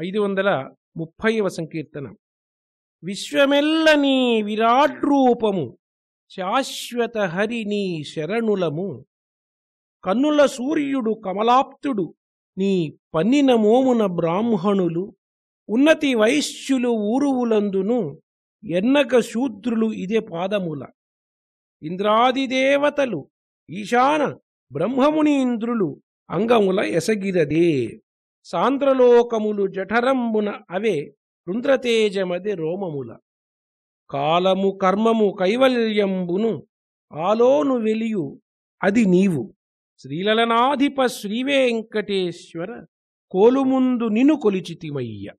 ఐదు వందల ముప్పైవ సంకీర్తన. విశ్వమెల్లని విరాడ్రూపము శాశ్వత హరి నీ శరణులము. కన్నుల సూర్యుడు కమలాప్తుడు నీ పన్నిన మోమున బ్రాహ్మణులు. ఉన్నతి వైశ్యులు ఊరువులందును ఎన్నక శూద్రులు ఇదే పాదముల. ఇంద్రాదిదేవతలు ఈశాన బ్రహ్మముని ఇంద్రులు అంగముల ఎసగిరదే సాంద్రలోకములు జఠరంబున అవే రుంద్రతేజమది రోమముల. కాలము కర్మము కైవల్యంబును ఆలోను వెలియు అది నీవు. శ్రీలలనాధిప శ్రీవేంకటేశ్వర కోలుముందు నిను కొలిచితిమయ్య.